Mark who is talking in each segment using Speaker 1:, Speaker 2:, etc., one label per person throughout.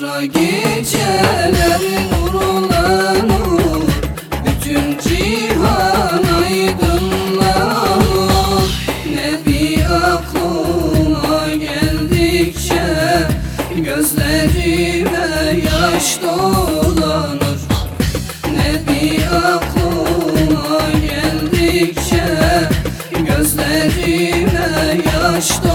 Speaker 1: Kara gecelerin nurlanır Bütün cihan aydınlanır Nebi aklıma geldikçe Gözlerime yaş dolanır. Nebi aklıma geldikçe Gözlerime yaş dolanır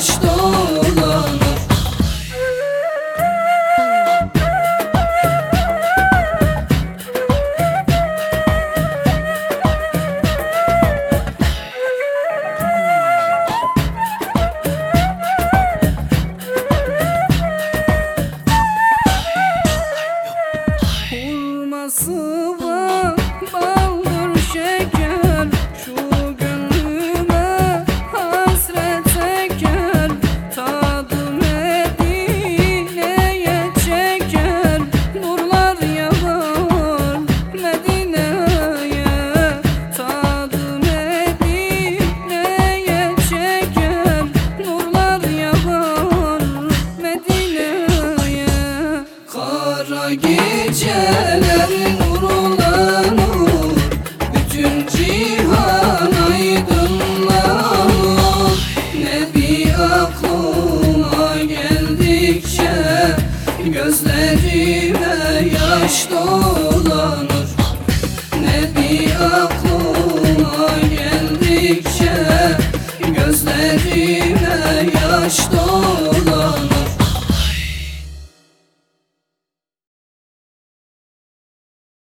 Speaker 1: что geceler nurlanır Bütün cihan aydınlanır Nebi aklıma geldikçe Gözlerime yaş dolanır